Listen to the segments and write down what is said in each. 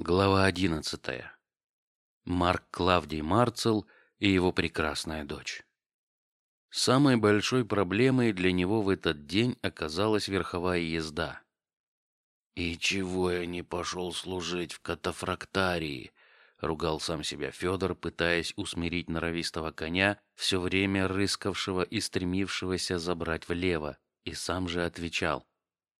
Глава одиннадцатая. Марк Клавдий Марцел и его прекрасная дочь. Самой большой проблемой для него в этот день оказалась верховая езда. И чего я не пошел служить в катафрактарии? ругал сам себя Федор, пытаясь усмирить норовистого коня, все время рыскавшего и стремившегося забрать влево, и сам же отвечал: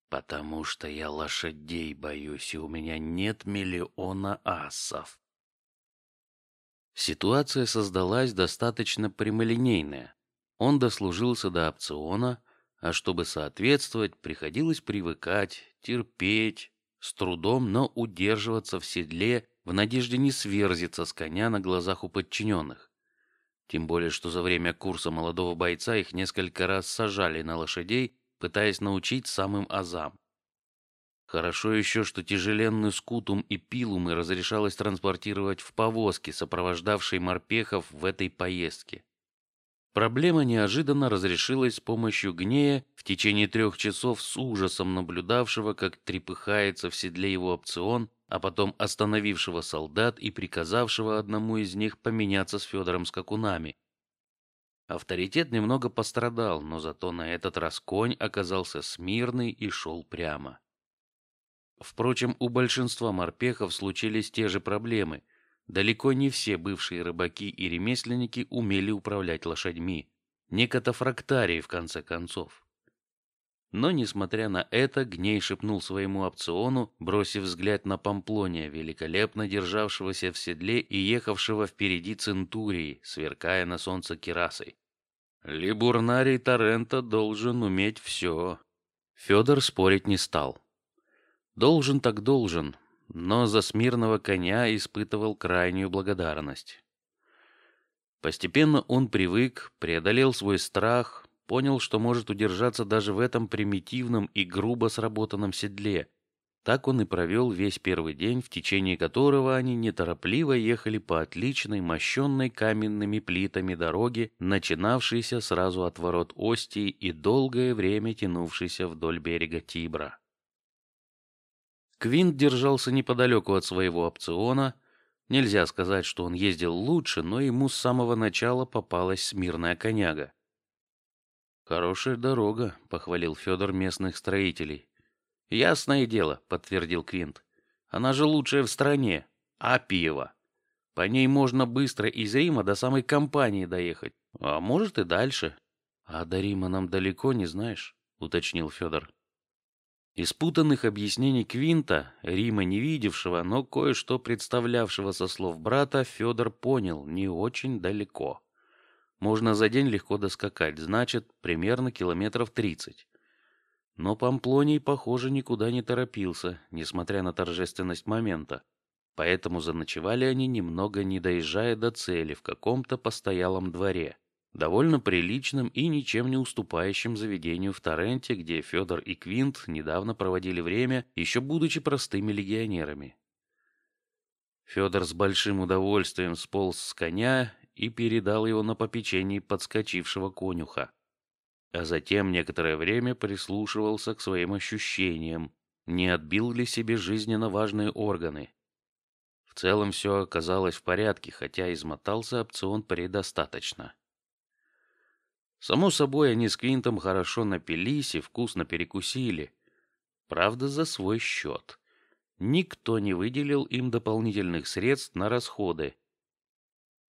Потому что я лошадей боюсь, и у меня нет миллиона асов. Ситуация создалась достаточно прямолинейная. Он дослужился до опциона, а чтобы соответствовать, приходилось привыкать, терпеть, с трудом, но удерживаться в седле в надежде не сверзиться с коня на глазах у подчиненных. Тем более, что за время курса молодого бойца их несколько раз сажали на лошадей пытаясь научить самым азам. Хорошо еще, что тяжеленный скутум и пилумы разрешалось транспортировать в повозке, сопровождавшей морпехов в этой поездке. Проблема неожиданно разрешилась с помощью гнея в течение трех часов с ужасом наблюдавшего, как трепыхается в седле его опцион, а потом остановившего солдат и приказавшего одному из них поменяться с Федором скакунами, Авторитет немного пострадал, но зато на этот раз конь оказался смирный и шел прямо. Впрочем, у большинства морпехов случились те же проблемы. Далеко не все бывшие рыбаки и ремесленники умели управлять лошадьми, не катафрактарии в конце концов. Но несмотря на это, Гней шепнул своему опциону, бросив взгляд на Памплония, великолепно державшегося в седле и ехавшего впереди Центурии, сверкая на солнце кирасой. Либурнарий Торрента должен уметь все. Федор спорить не стал. Должен так должен, но за смирного коня испытывал крайнюю благодарность. Постепенно он привык, преодолел свой страх, понял, что может удержаться даже в этом примитивном и грубо сработанном седле, так он и провел весь первый день, в течение которого они неторопливо ехали по отличной, мощенной каменными плитами дороге, начинавшейся сразу от ворот Остии и долгое время тянувшейся вдоль берега Тибра. Квинт держался неподалеку от своего опциона. Нельзя сказать, что он ездил лучше, но ему с самого начала попалась смирная коняга. Хорошая дорога, похвалил Федор местных строителей. Ясное дело, подтвердил Квинт. Она же лучшая в стране. Апиева. По ней можно быстро из Рима до самой компании доехать, а может и дальше. А до Рима нам далеко, не знаешь? уточнил Федор. Из путанных объяснений Квинта, Рима не видевшего, но кое-что представлявшего со слов брата, Федор понял не очень далеко. Можно за день легко доскакать, значит примерно километров тридцать. Но Памплоний, похоже, никуда не торопился, несмотря на торжественность момента. Поэтому заночевали они немного не доезжая до цели в каком-то постоялом дворе, довольно приличном и ничем не уступающем заведению в Торренте, где Федор и Квинт недавно проводили время, еще будучи простыми легионерами. Федор с большим удовольствием сполз с коня и передал его на попечение подскочившего конюха а затем некоторое время прислушивался к своим ощущениям, не отбил ли себе жизненно важные органы. В целом все оказалось в порядке, хотя измотался опцион предостаточно. Само собой, они с Квинтом хорошо напились и вкусно перекусили, правда за свой счет. Никто не выделил им дополнительных средств на расходы,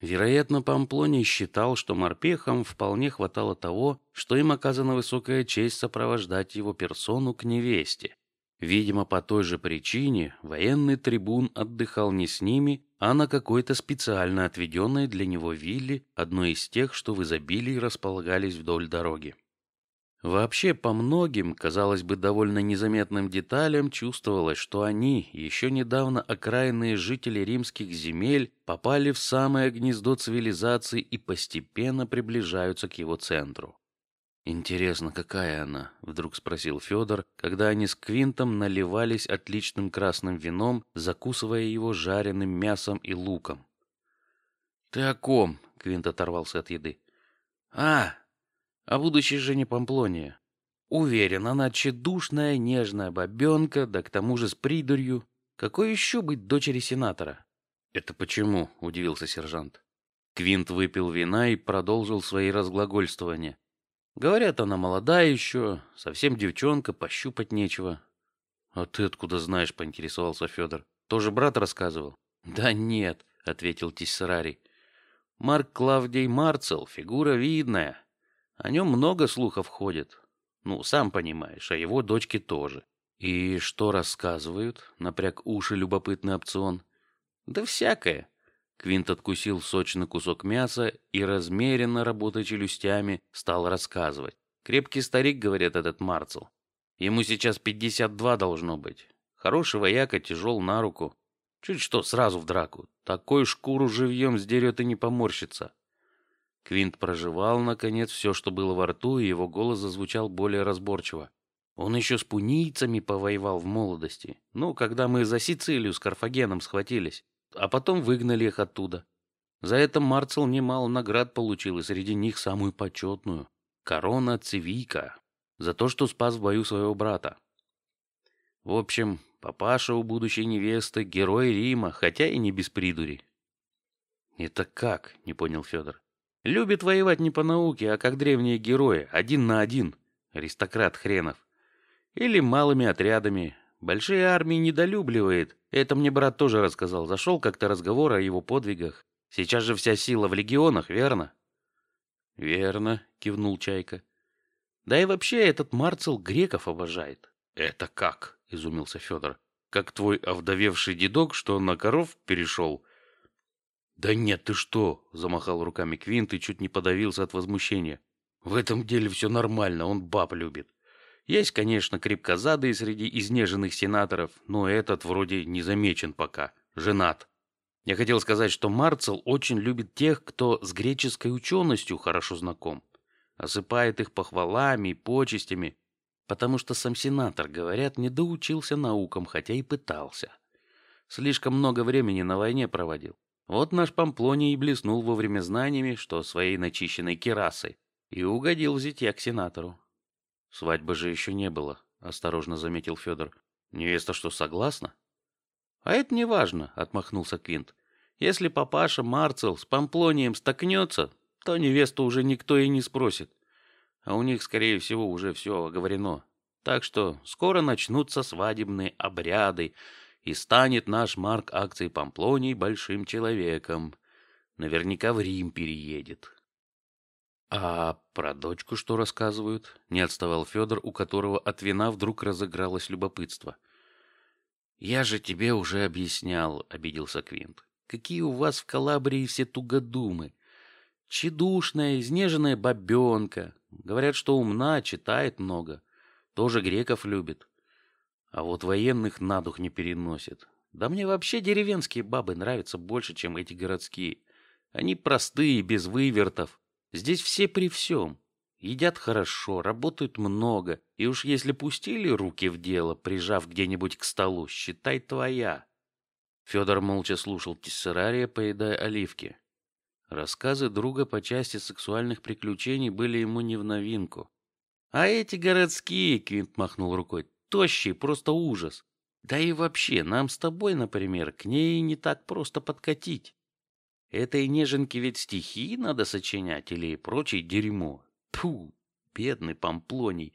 Вероятно, Памплоний считал, что морпехам вполне хватало того, что им оказана высокая честь сопровождать его персону к невесте. Видимо, по той же причине военный трибун отдыхал не с ними, а на какой-то специально отведенной для него вилле, одной из тех, что в изобилии располагались вдоль дороги. Вообще, по многим, казалось бы, довольно незаметным деталям чувствовалось, что они, еще недавно окраинные жители римских земель, попали в самое гнездо цивилизации и постепенно приближаются к его центру. Интересно, какая она? Вдруг спросил Федор, когда они с Квинтом наливались отличным красным вином, закусывая его жареным мясом и луком. Ты о ком? Квинт оторвался от еды. А, о будущей жене Памплония. Уверен, она тщедушная, нежная бабенка, да к тому же с придурью. Какой еще быть дочери сенатора? Это почему? удивился сержант. Квинт выпил вина и продолжил свои разглагольствования. Говорят, она молодая еще, совсем девчонка, пощупать нечего. А ты откуда знаешь? поинтересовался Федор. Тоже брат рассказывал? Да нет, ответил Тессерарий. Марк Клавдий Марцел фигура видная, о нем много слухов ходит. Ну, сам понимаешь, а его дочки тоже. И что рассказывают? Напряг уши любопытный опцион. Да всякое. Квинт откусил сочный кусок мяса и размеренно работая челюстями стал рассказывать. Крепкий старик, говорит этот Марцел. Ему сейчас пятьдесят два должно быть. Хороший вояка, тяжел на руку. Чуть что, сразу в драку. Такой шкуру живьем сдерет и не поморщится. Квинт проживал наконец все, что было во рту, и его голос зазвучал более разборчиво. Он еще с пунийцами повоевал в молодости. Ну, когда мы за Сицилию с Карфагеном схватились, а потом выгнали их оттуда. За это Марцел немало наград получил, и среди них самую почетную — корона Цивика, за то, что спас в бою своего брата. В общем, папаша у будущей невесты — герой Рима, хотя и не без придури. Это как? Не понял Федор. Любит воевать не по науке, а как древние герои, один на один, аристократ хренов. Или малыми отрядами. Большие армии недолюбливает. Это мне брат тоже рассказал. Зашел как-то разговор о его подвигах. Сейчас же вся сила в легионах, верно? Верно, кивнул Чайка. Да и вообще этот Марцел греков обожает. Это как? изумился Федор. Как твой овдовевший дедок, что на коров перешел? Да нет, ты что? замахал руками Квинт и чуть не подавился от возмущения. В этом деле все нормально, он баб любит. Есть, конечно, крепкозадые среди изнеженных сенаторов, но этот вроде не замечен пока. Женат. Я хотел сказать, что Марцел очень любит тех, кто с греческой ученостью хорошо знаком, осыпает их похвалами и почестями, потому что сам сенатор, говорят, не доучился наукам, хотя и пытался. Слишком много времени на войне проводил. Вот наш Памплоний блеснул вовремя знаниями, что своей начищенной керасой, и угодил в зятья к сенатору. Свадьбы же еще не было, осторожно заметил Федор. Невеста что согласна? А это не важно, отмахнулся Квинт. Если папаша Марцел с Памплонием столкнется, то невесту уже никто и не спросит. А у них, скорее всего, уже все оговорено. Так что скоро начнутся свадебные обряды, и станет наш Марк акции Памплоний большим человеком. Наверняка в Рим переедет. А про дочку что рассказывают? Не отставал Федор, у которого от вина вдруг разыгралось любопытство. Я же тебе уже объяснял, обиделся Квинт. Какие у вас в Калабрии все тугодумы? Чедушная, изнеженная бабенка. Говорят, что умна, читает много. Тоже греков любит. А вот военных на дух не переносит. Да мне вообще деревенские бабы нравятся больше, чем эти городские. Они простые, без вывертов. Здесь все при всем. Едят хорошо, работают много, и уж если пустили руки в дело, прижав где-нибудь к столу, считай твоя. Федор молча слушал Тессерария, поедая оливки. Рассказы друга по части сексуальных приключений были ему не в новинку. А эти городские, Квинт махнул рукой, тощие, просто ужас. Да и вообще, нам с тобой, например, к ней не так просто подкатить. Этой неженке ведь стихи надо сочинять или прочее дерьмо. Тьфу, бедный Памплоний.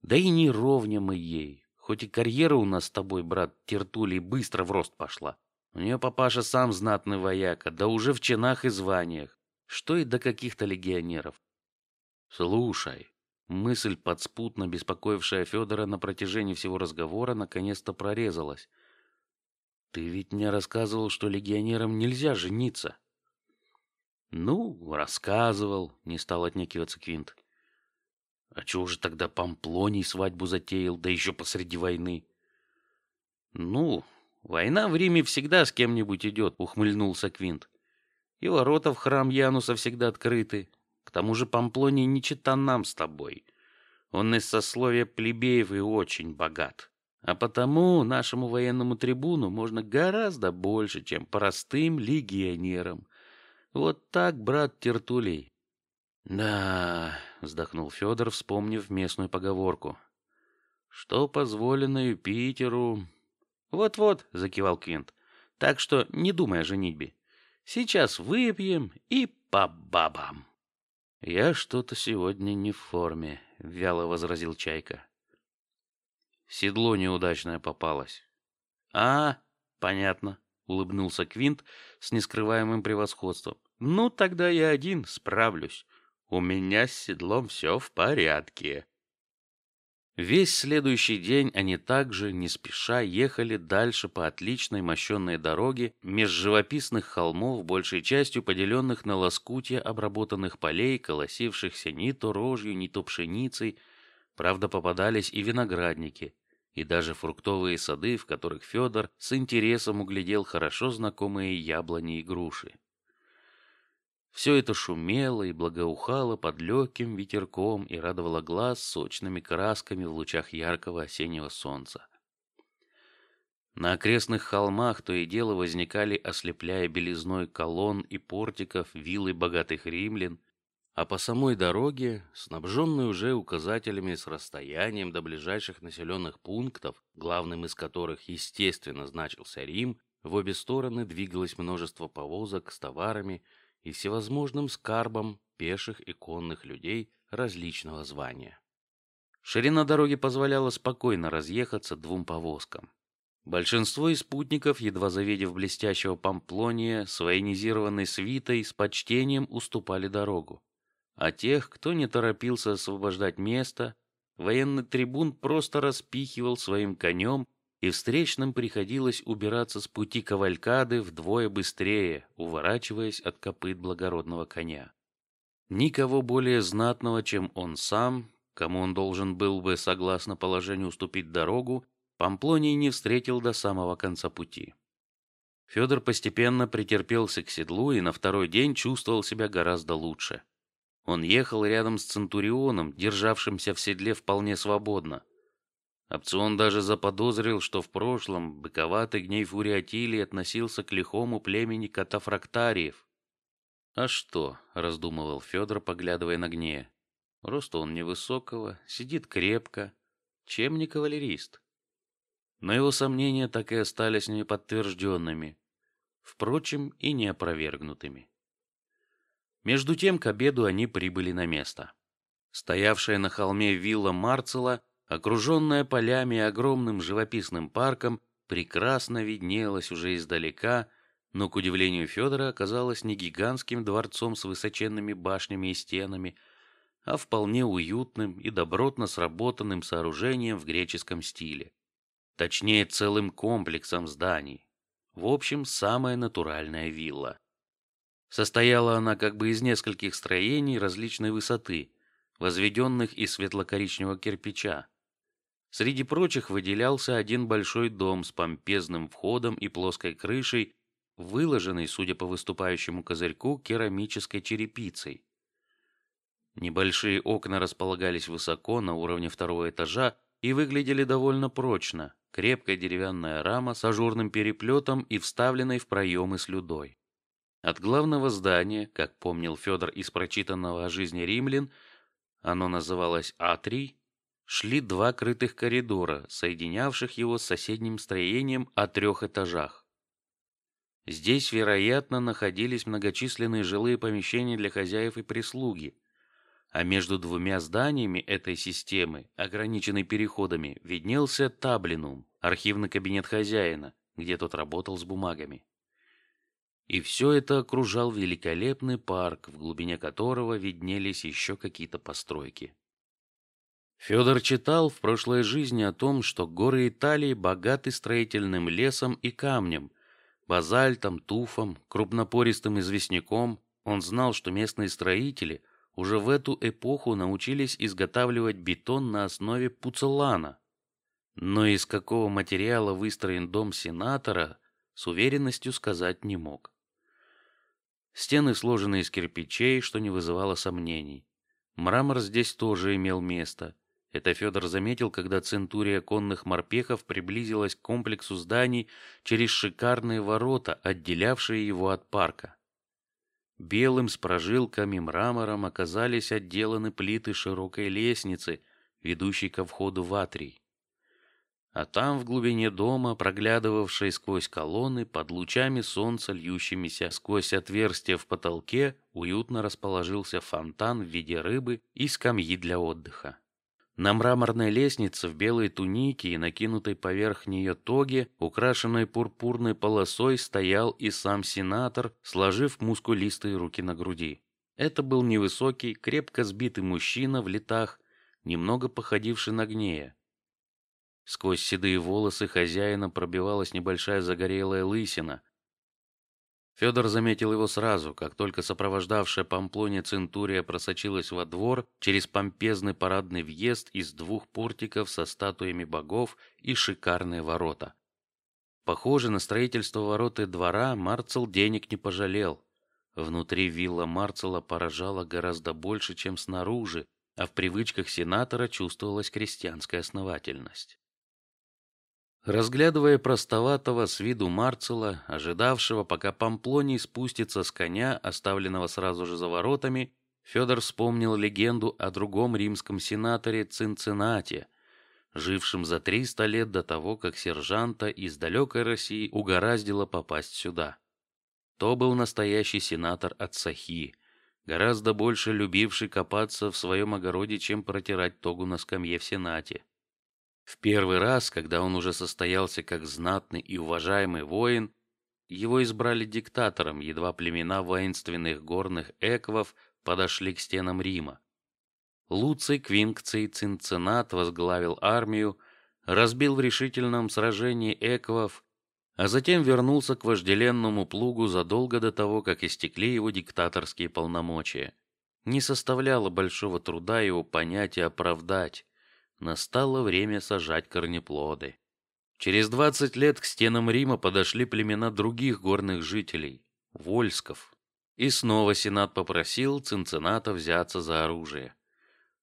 Да и не ровня мы ей. Хоть и карьера у нас с тобой, брат Тертулий, быстро в рост пошла. У нее папаша сам знатный вояка, да уже в чинах и званиях. Что и до каких-то легионеров. Слушай, мысль подспутно беспокоившая Федора на протяжении всего разговора наконец-то прорезалась. Ты ведь мне рассказывал, что легионерам нельзя жениться. Ну, рассказывал, не стал отнекиваться Квинт. А чего же тогда Памплоний свадьбу затеял, да еще посреди войны? Ну, война в Риме всегда с кем-нибудь идет, ухмыльнулся Квинт. И ворота в храм Януса всегда открыты. К тому же Памплоний не чита нам с тобой. Он из сословия плебеев и очень богат. А потому нашему военному трибуну можно гораздо больше, чем простым легионерам. Вот так, брат Тертулей. Да, вздохнул Федор, вспомнив местную поговорку. Что позволено Юпитеру, Вот-вот, закивал Квинт. Так что не думай о женитьбе. Сейчас выпьем и по бабам. Я что-то сегодня не в форме, вяло возразил Чайка. Седло неудачное попалось. А, понятно, улыбнулся Квинт с нескрываемым превосходством. Ну тогда я один справлюсь. У меня с седлом все в порядке. Весь следующий день они также не спеша ехали дальше по отличной мощенной дороге меж живописных холмов, большей частью поделенных на лоскутья обработанных полей, колосившихся ни то рожью, ни то пшеницей. Правда, попадались и виноградники, и даже фруктовые сады, в которых Федор с интересом углядел хорошо знакомые яблони и груши. Все это шумело и благоухало под легким ветерком и радовало глаз сочными красками в лучах яркого осеннего солнца. На окрестных холмах то и дело возникали, ослепляя белизной колонн и портиков, виллы богатых римлян, а по самой дороге, снабженной уже указателями с расстоянием до ближайших населенных пунктов, главным из которых, естественно, значился Рим, в обе стороны двигалось множество повозок с товарами и всевозможным скарбом пеших и конных людей различного звания. Ширина дороги позволяла спокойно разъехаться двум повозкам. Большинство из спутников, едва завидев блестящего Памплония с военизированной свитой, с почтением уступали дорогу. А тех, кто не торопился освобождать место, военный трибун просто распихивал своим конем и встречным приходилось убираться с пути кавалькады вдвое быстрее, уворачиваясь от копыт благородного коня. Никого более знатного, чем он сам, кому он должен был бы согласно положению уступить дорогу, Памплоний не встретил до самого конца пути. Федор постепенно претерпелся к седлу и на второй день чувствовал себя гораздо лучше. Он ехал рядом с центурионом, державшимся в седле вполне свободно. Опцион даже заподозрил, что в прошлом быковатый гнев Фуриатилии относился к лихому племени катафрактариев. А что, раздумывал Федор, поглядывая на гнея. Роста он невысокого, сидит крепко, чем не кавалерист. Но его сомнения так и остались неподтвержденными, впрочем, и не опровергнутыми. Между тем к обеду они прибыли на место. Стоявшая на холме вилла Марцела окруженная полями и огромным живописным парком, прекрасно виднелась уже издалека, но к удивлению Федора оказалась не гигантским дворцом с высоченными башнями и стенами, а вполне уютным и добротно сработанным сооружением в греческом стиле, точнее целым комплексом зданий. В общем, самая натуральная вилла. Состояла она как бы из нескольких строений различной высоты, возведенных из светло-коричневого кирпича, Среди прочих выделялся один большой дом с помпезным входом и плоской крышей, выложенный, судя по выступающему козырьку, керамической черепицей. Небольшие окна располагались высоко на уровне второго этажа и выглядели довольно прочно. Крепкая деревянная рама с ажурным переплетом и вставленной в проемы слюдой. От главного здания, как помнил Федор из прочитанного о жизни римлян, оно называлось Атрий, шли два крытых коридора, соединявших его с соседним строением о трех этажах. Здесь, вероятно, находились многочисленные жилые помещения для хозяев и прислуги, а между двумя зданиями этой системы, ограниченной переходами, виднелся таблинум, архивный кабинет хозяина, где тот работал с бумагами. И все это окружал великолепный парк, в глубине которого виднелись еще какие-то постройки. Федор читал в прошлой жизни о том, что горы Италии богаты строительным лесом и камнем, базальтом, туфом, крупнопористым известняком. Он знал, что местные строители уже в эту эпоху научились изготавливать бетон на основе пуцелана. Но из какого материала выстроен дом сенатора, с уверенностью сказать не мог. Стены сложены из кирпичей, что не вызывало сомнений. Мрамор здесь тоже имел место. Это Федор заметил, когда центурия конных морпехов приблизилась к комплексу зданий через шикарные ворота, отделявшие его от парка. Белым с прожилками мрамором оказались отделаны плиты широкой лестницы, ведущей ко входу в атрий. а там в глубине дома, проглядывавшей сквозь колонны, под лучами солнца, льющимися сквозь отверстия в потолке, уютно расположился фонтан в виде рыбы и скамьи для отдыха. На мраморной лестнице в белой тунике и накинутой поверх нее тоге, украшенной пурпурной полосой, стоял и сам сенатор, сложив мускулистые руки на груди. Это был невысокий, крепко сбитый мужчина в летах, немного походивший на гнея. Сквозь седые волосы хозяина пробивалась небольшая загорелая лысина. Федор заметил его сразу, как только сопровождавшая Памплония центурия просочилась во двор через помпезный парадный въезд из двух портиков со статуями богов и шикарные ворота. Похоже на строительство ворот и двора Марцел денег не пожалел. Внутри вилла Марцела поражала гораздо больше, чем снаружи, а в привычках сенатора чувствовалась крестьянская основательность. Разглядывая простоватого с виду Марцела, ожидавшего, пока Памплоний спустится с коня, оставленного сразу же за воротами, Федор вспомнил легенду о другом римском сенаторе Цинциннате, жившем за триста лет до того, как сержанта из далекой России угораздило попасть сюда. То был настоящий сенатор от Сахи, гораздо больше любивший копаться в своем огороде, чем протирать тогу на скамье в сенате. В первый раз, когда он уже состоялся как знатный и уважаемый воин, его избрали диктатором, едва племена воинственных горных эквов подошли к стенам Рима. Луций Квинкций Цинциннат возглавил армию, разбил в решительном сражении эквов, а затем вернулся к вожделенному плугу задолго до того, как истекли его диктаторские полномочия. Не составляло большого труда его понять и оправдать. Настало время сажать корнеплоды. Через двадцать лет к стенам Рима подошли племена других горных жителей вольсков, и снова сенат попросил Цинцината взяться за оружие.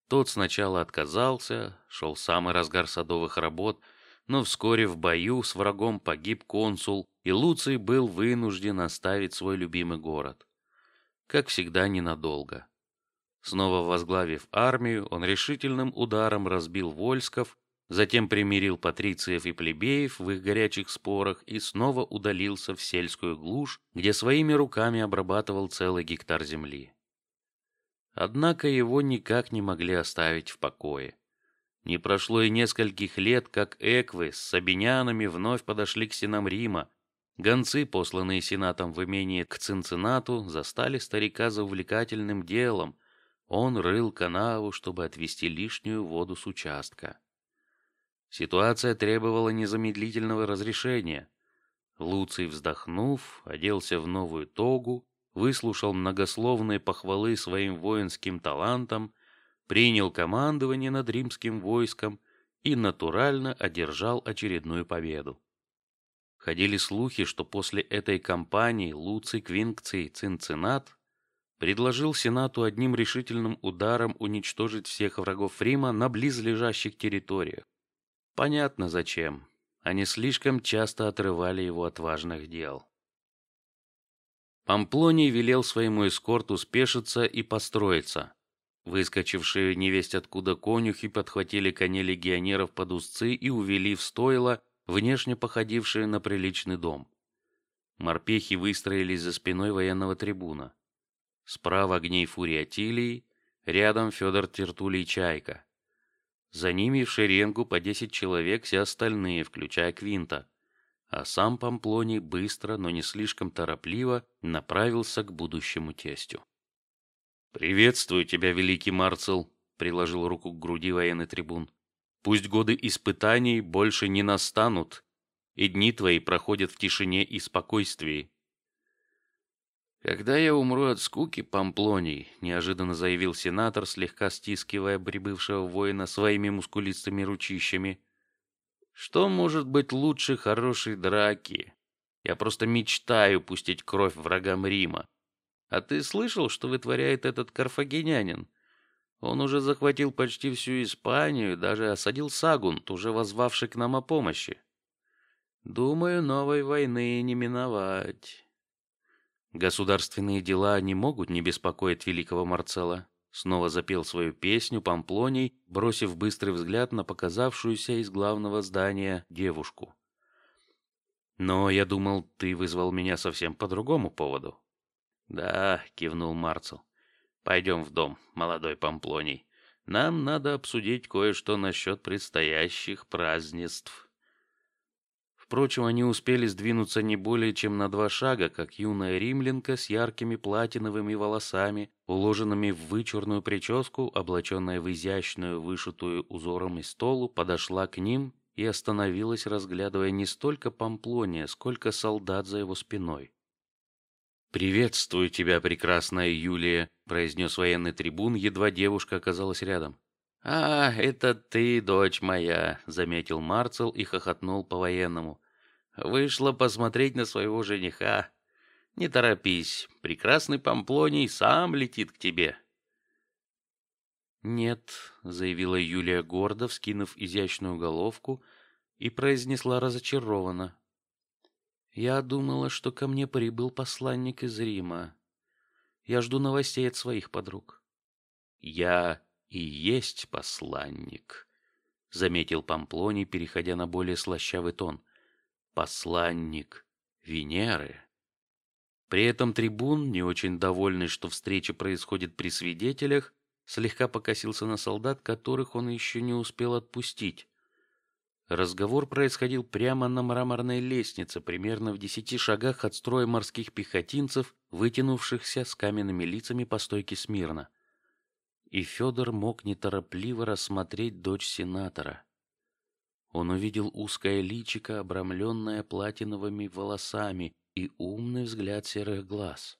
Тот сначала отказался, шел самый разгар садовых работ, но вскоре в бою с врагом погиб консул, и Луций был вынужден оставить свой любимый город. Как всегда, ненадолго. Снова возглавив армию, он решительным ударом разбил вольсков, затем примирил патрициев и плебеев в их горячих спорах и снова удалился в сельскую глушь, где своими руками обрабатывал целый гектар земли. Однако его никак не могли оставить в покое. Не прошло и нескольких лет, как эквы с сабинянами вновь подошли к стенам Рима. Гонцы, посланные сенатом в имение к Цинциннату, застали старика за увлекательным делом, он рыл канаву, чтобы отвести лишнюю воду с участка. Ситуация требовала незамедлительного разрешения. Луций, вздохнув, оделся в новую тогу, выслушал многословные похвалы своим воинским талантам, принял командование над римским войском и натурально одержал очередную победу. Ходили слухи, что после этой кампании Луций Квинкций Цинциннат предложил Сенату одним решительным ударом уничтожить всех врагов Рима на близлежащих территориях. Понятно зачем. Они слишком часто отрывали его от важных дел. Памплоний велел своему эскорту спешиться и построиться. Выскочившие невесть откуда конюхи подхватили коней легионеров под узцы и увели в стойло, внешне походившее на приличный дом. Морпехи выстроились за спиной военного трибуна. Справа гней Фуриатилий, рядом Федор Тертулий Чайка. За ними в шеренгу по десять человек все остальные, включая Квинта. А сам Памплоний быстро, но не слишком торопливо направился к будущему тестю. Приветствую тебя, великий Марцел, приложил руку к груди военный трибун. Пусть годы испытаний больше не настанут, и дни твои проходят в тишине и спокойствии. Когда я умру от скуки, Памплоний, неожиданно заявил сенатор, слегка стискивая прибывшего воина своими мускулистыми ручищами. Что может быть лучше хорошей драки? Я просто мечтаю пустить кровь врагам Рима. А ты слышал, что вытворяет этот карфагенянин? Он уже захватил почти всю Испанию, даже осадил Сагунт, уже возвавший к нам о помощи. Думаю, новой войны не миновать. Государственные дела не могут не беспокоить великого Марцела. снова запел свою песню Памплоний, бросив быстрый взгляд на показавшуюся из главного здания девушку. Но я думал, ты вызвал меня совсем по другому поводу. Да, кивнул Марцел. Пойдем в дом, молодой Памплоний. Нам надо обсудить кое-что насчет предстоящих празднеств. Впрочем, они успели сдвинуться не более чем на два шага, как юная римлянка с яркими платиновыми волосами, уложенными в вычурную прическу, облаченная в изящную, вышитую узорами столу, подошла к ним и остановилась, разглядывая не столько Памплония, сколько солдат за его спиной. Приветствую тебя, прекрасная Юлия, произнес военный трибун, едва девушка оказалась рядом. А, это ты, дочь моя, заметил Марцел и хохотнул по-военному. Вышла посмотреть на своего жениха. Не торопись, прекрасный Памплоний сам летит к тебе. Нет, заявила Юлия гордо, вскинув изящную головку и произнесла разочарованно: я думала, что ко мне прибыл посланник из Рима. Я жду новостей от своих подруг. Я и есть посланник, заметил Памплоний, переходя на более слащавый тон. Посланник Венеры. При этом трибун, не очень довольный, что встреча происходит при свидетелях, слегка покосился на солдат, которых он еще не успел отпустить. Разговор происходил прямо на мраморной лестнице, примерно в десяти шагах от строя морских пехотинцев, вытянувшихся с каменными лицами по стойке смирно. И Федор мог неторопливо рассмотреть дочь сенатора. Он увидел узкое личико, обрамленное платиновыми волосами, и умный взгляд серых глаз,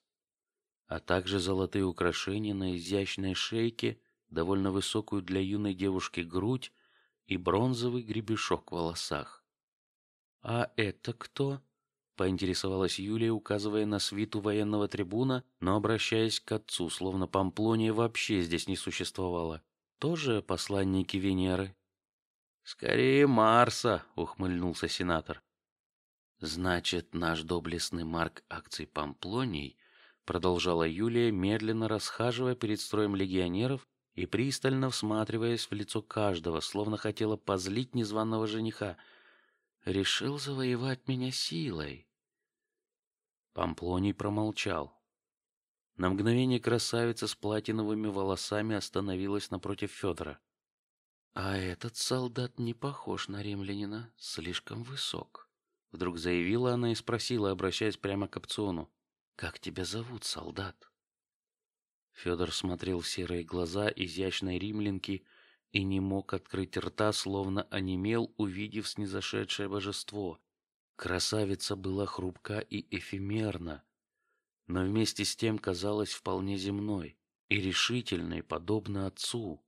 а также золотые украшения на изящной шейке, довольно высокую для юной девушки грудь и бронзовый гребешок в волосах. А это кто? Поинтересовалась Юлия, указывая на свиту военного трибуна, но обращаясь к отцу, словно Памплония вообще здесь не существовало. Тоже посланники Венеры? Скорее Марса, ухмыльнулся сенатор. Значит, наш доблестный Марк акций Памплоний, продолжала Юлия, медленно расхаживая перед строем легионеров и пристально всматриваясь в лицо каждого, словно хотела позлить незваного жениха, решил завоевать меня силой. Памплоний промолчал. На мгновение красавица с платиновыми волосами остановилась напротив Федора. А этот солдат не похож на римлянина, слишком высок. Вдруг заявила она и спросила, обращаясь прямо к опциону: "Как тебя зовут, солдат?" Федор смотрел в серые глаза изящной римлянки и не мог открыть рта, словно онемел, увидев снизошедшее божество. Красавица была хрупка и эфемерна, но вместе с тем казалась вполне земной и решительной, подобно отцу.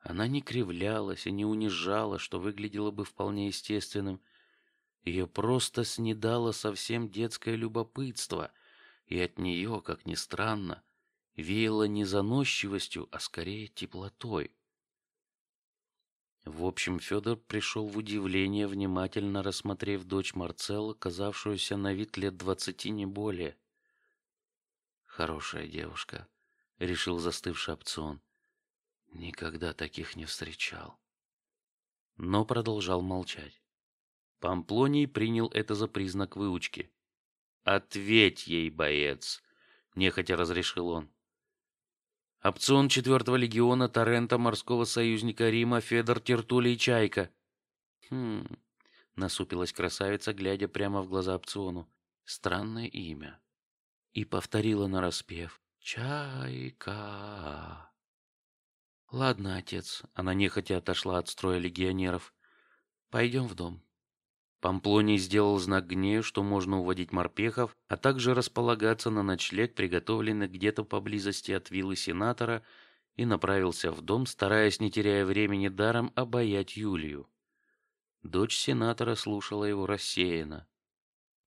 Она не кривлялась и не унижала, что выглядело бы вполне естественным. Ее просто снедало совсем детское любопытство, и от нее, как ни странно, веяло не заносчивостью, а скорее теплотой. В общем, Федор пришел в удивление, внимательно рассмотрев дочь Марцелла, казавшуюся на вид лет двадцати не более. Хорошая девушка, решил застывший опцион. Никогда таких не встречал. Но продолжал молчать. Памплоний принял это за признак выучки. Ответь ей, боец, нехотя разрешил он. Опцион четвертого легиона Торрента морского союзника Рима Федор Тертулий Чайка. Хм, насупилась красавица, глядя прямо в глаза опциону. Странное имя. И повторила на распев: Чайка. Ладно, отец. Она нехотя отошла от строя легионеров. Пойдем в дом. Памплоний сделал знак гнею, что можно уводить морпехов, а также располагаться на ночлег, приготовленный где-то поблизости от виллы сенатора, и направился в дом, стараясь не теряя времени даром обаять Юлию. Дочь сенатора слушала его рассеянно,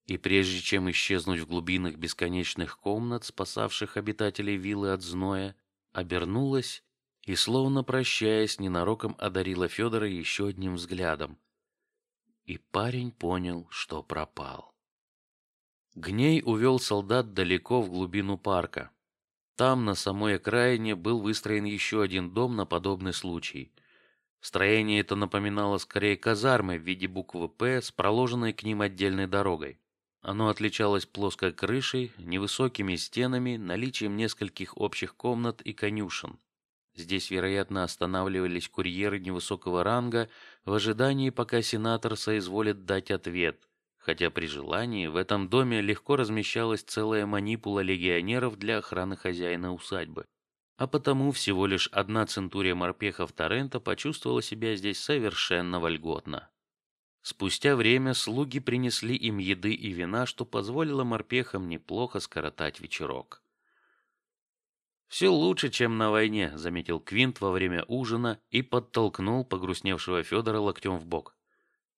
и прежде чем исчезнуть в глубинах бесконечных комнат, спасавших обитателей виллы от зноя, обернулась и, словно прощаясь, ненароком одарила Федора еще одним взглядом и парень понял, что пропал. Гней увел солдат далеко в глубину парка. Там, на самой окраине, был выстроен еще один дом на подобный случай. Строение это напоминало скорее казармы в виде буквы П с проложенной к ним отдельной дорогой. Оно отличалось плоской крышей, невысокими стенами, наличием нескольких общих комнат и конюшен. Здесь, вероятно, останавливались курьеры невысокого ранга в ожидании, пока сенатор соизволит дать ответ. Хотя при желании в этом доме легко размещалась целая манипула легионеров для охраны хозяина усадьбы. А потому всего лишь одна центурия морпехов Торрента почувствовала себя здесь совершенно вольготно. Спустя время слуги принесли им еды и вина, что позволило морпехам неплохо скоротать вечерок. Все лучше, чем на войне, заметил Квинт во время ужина и подтолкнул погрустневшего Федора локтем в бок.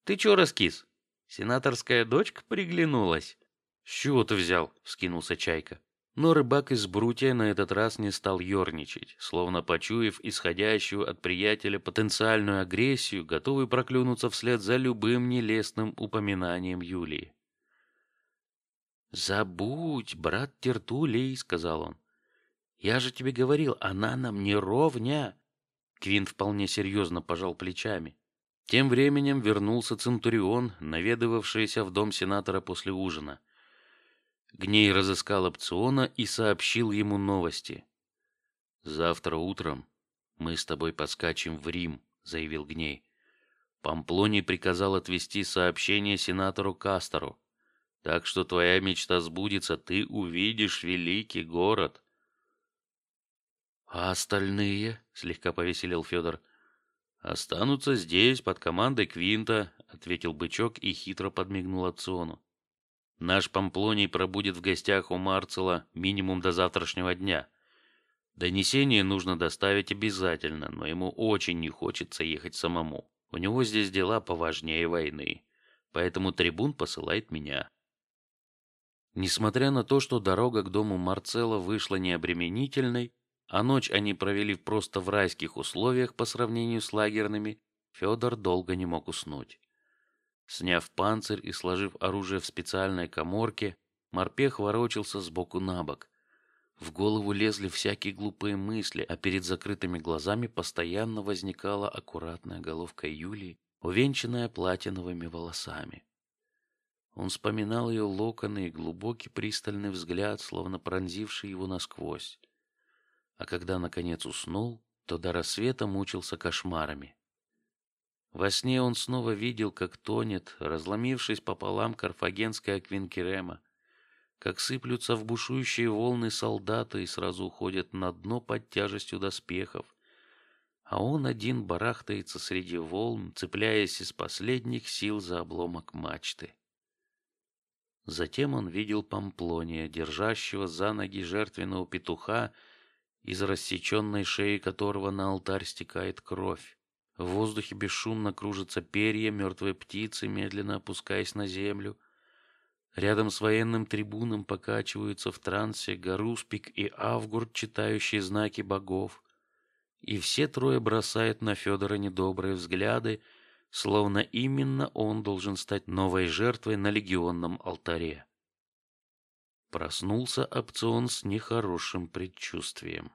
Ты чё раскис? Сенаторская дочка приглянулась. С чего ты взял? Скинулся Чайка. Но рыбак из Брутия на этот раз не стал ерничать, словно почуяв исходящую от приятеля потенциальную агрессию, готовый проклюнуться вслед за любым нелестным упоминанием Юлии. Забудь, брат Тертулей, сказал он. Я же тебе говорил, она нам не ровня. Квин вполне серьезно пожал плечами. Тем временем вернулся Центурион, наведывавшийся в дом сенатора после ужина. Гней разыскал опциона и сообщил ему новости. Завтра утром мы с тобой поскачем в Рим, заявил Гней. Памплоний приказал отвести сообщение сенатору Кастору, так что твоя мечта сбудется, ты увидишь великий город. А остальные? слегка повеселел Федор. Останутся здесь под командой Квинта, ответил бычок и хитро подмигнул Ациону. Наш Памплоний пробудет в гостях у Марцела минимум до завтрашнего дня. Донесение нужно доставить обязательно, но ему очень не хочется ехать самому. У него здесь дела поважнее войны, поэтому трибун посылает меня. Несмотря на то, что дорога к дому Марцела вышла необременительной, а ночь они провели просто в райских условиях по сравнению с лагерными, Федор долго не мог уснуть. Сняв панцирь и сложив оружие в специальной каморке, морпех ворочался с боку на бок. В голову лезли всякие глупые мысли, а перед закрытыми глазами постоянно возникала аккуратная головка Юлии, увенчанная платиновыми волосами. Он вспоминал ее локоны и глубокий пристальный взгляд, словно пронзивший его насквозь а когда наконец уснул, то до рассвета мучился кошмарами. Во сне он снова видел, как тонет, разломившись пополам карфагенская Квинкерема, как сыплются в бушующие волны солдаты и сразу уходят на дно под тяжестью доспехов, а он один барахтается среди волн, цепляясь из последних сил за обломок мачты. Затем он видел Памплония, держащего за ноги жертвенного петуха из рассеченной шеи которого на алтарь стекает кровь. В воздухе бесшумно кружатся перья мертвой птицы, медленно опускаясь на землю. Рядом с военным трибуном покачиваются в трансе Гаруспик и Авгурт, читающие знаки богов. И все трое бросают на Федора недобрые взгляды, словно именно он должен стать новой жертвой на легионном алтаре. Проснулся опцион с нехорошим предчувствием.